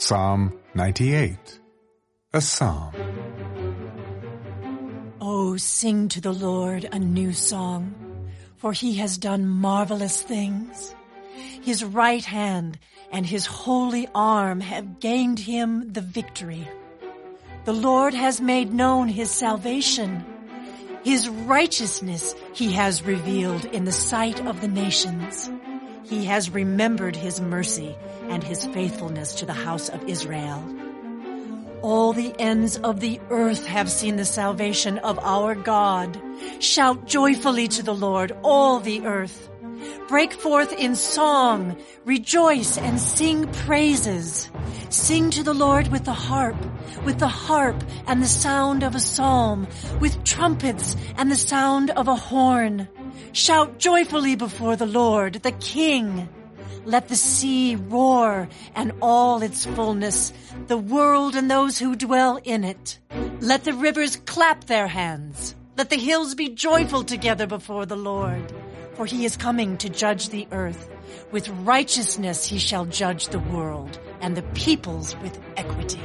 Psalm 98, a psalm. Oh, sing to the Lord a new song, for he has done marvelous things. His right hand and his holy arm have gained him the victory. The Lord has made known his salvation. His righteousness he has revealed in the sight of the nations. He has remembered his mercy and his faithfulness to the house of Israel. All the ends of the earth have seen the salvation of our God. Shout joyfully to the Lord, all the earth. Break forth in song, rejoice and sing praises. Sing to the Lord with the harp, with the harp and the sound of a psalm, with trumpets and the sound of a horn. Shout joyfully before the Lord, the King. Let the sea roar and all its fullness, the world and those who dwell in it. Let the rivers clap their hands. Let the hills be joyful together before the Lord. For he is coming to judge the earth. With righteousness he shall judge the world and the peoples with equity.